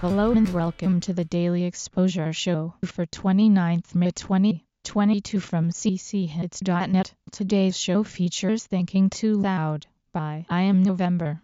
Hello and welcome to the Daily Exposure Show for 29th May 2022 from cchits.net. Today's show features Thinking Too Loud by I Am November.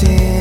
She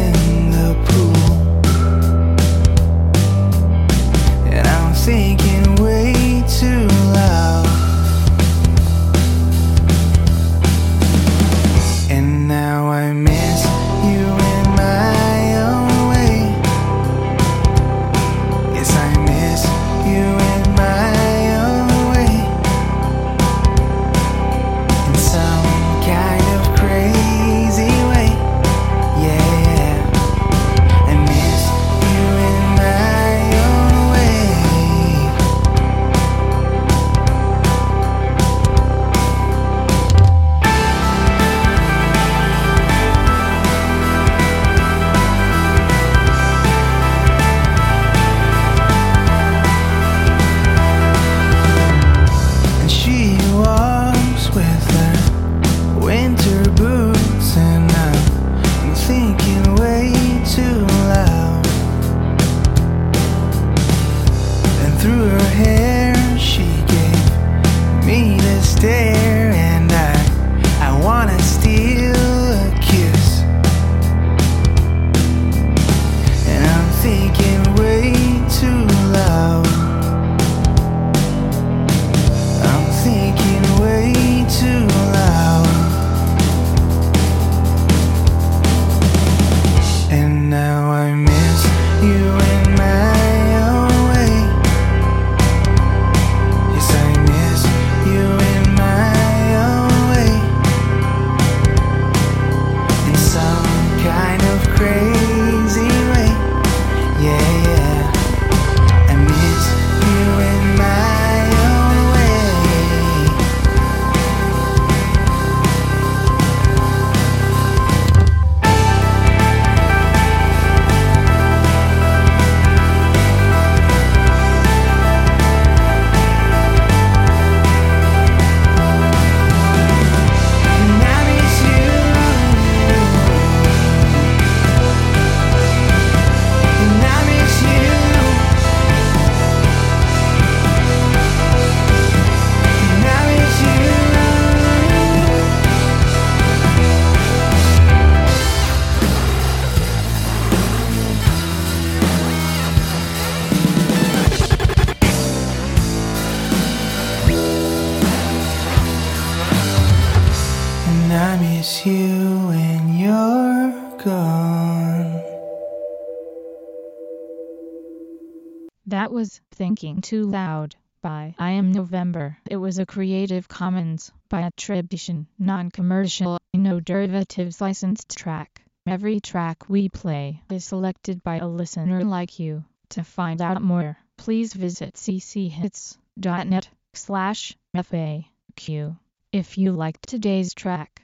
That was Thinking Too Loud by I Am November. It was a Creative Commons by attribution, non-commercial, no derivatives licensed track. Every track we play is selected by a listener like you. To find out more, please visit cchits.net slash FAQ. If you liked today's track,